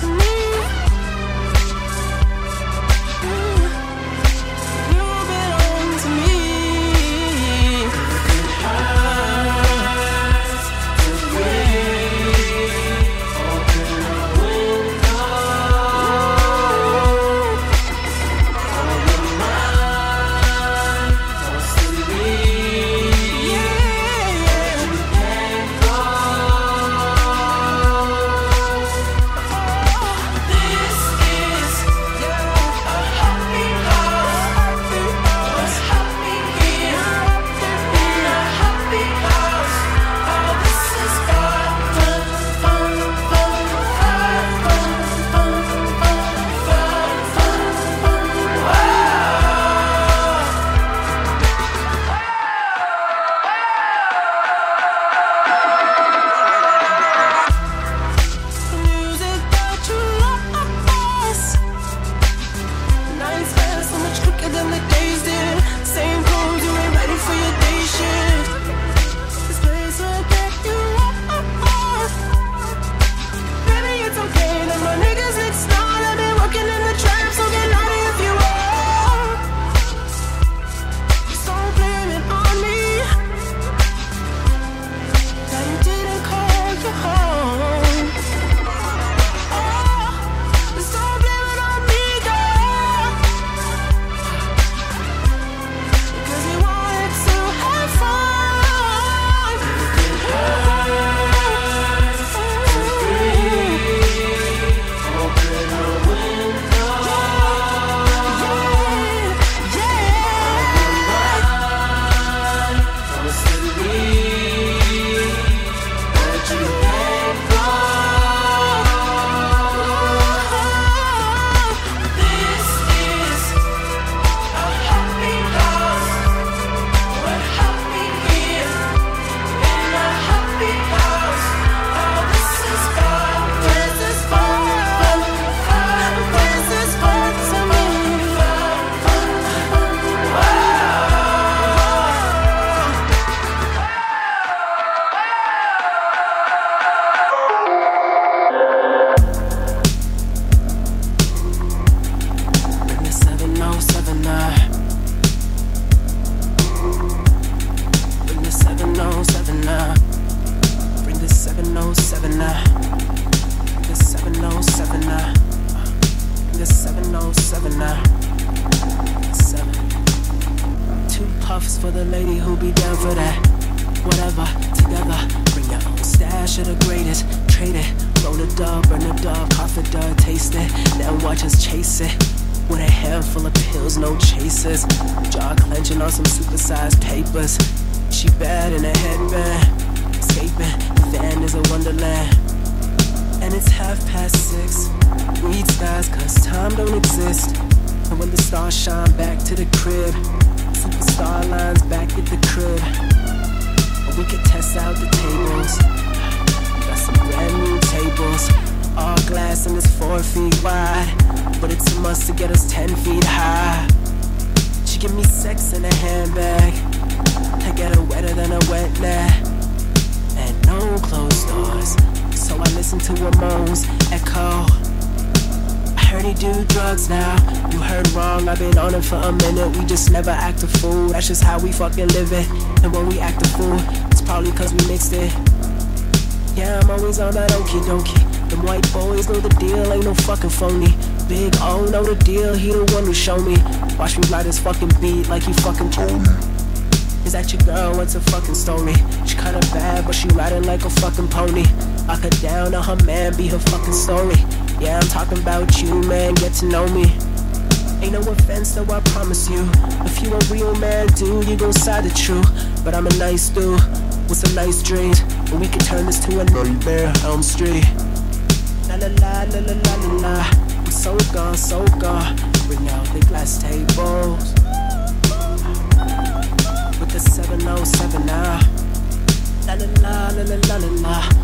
to me. seven now. Seven. Two puffs for the lady who be down for that. Whatever, together. Bring your own stash of the greatest. Trade it. Roll a dub, burn a dub, cough a dub, taste it. Then watch us chase it. With a handful of pills, no chasers. Jaw clenching on some supersized papers. She bad in a headband. Escaping, the van is a wonderland. It's half past six. Read skies, cause time don't exist. And when the stars shine back to the crib, superstar lines back at the crib. And we could test out the tables. Got some brand new tables. All glass and it's four feet wide. But it's a must to get us ten feet high. She give me sex in a handbag. Do drugs now. You heard wrong, I've been on it for a minute. We just never act a fool. That's just how we fucking live it. And when we act a fool, it's probably cause we mixed it. Yeah, I'm always on that okie dokie. Them white boys know the deal, ain't no fucking phony. Big O know the deal, he the one who show me. Watch me ride his fucking beat like he fucking told. Is that your girl? What's a fucking story? She kinda bad, but she riding like a fucking pony. Lock her down, on her man, be her fucking story. Yeah, I'm talking about you, man, get to know me. Ain't no offense, though, I promise you. If you a real man, dude, you gon' side the truth. But I'm a nice dude with some nice dreams. And we can turn this to a nightmare, Elm Street. La la la la la la la la. I'm so gone, so gone. Bring out the glass tables with the 707 now. Ah. La la la la la la la la.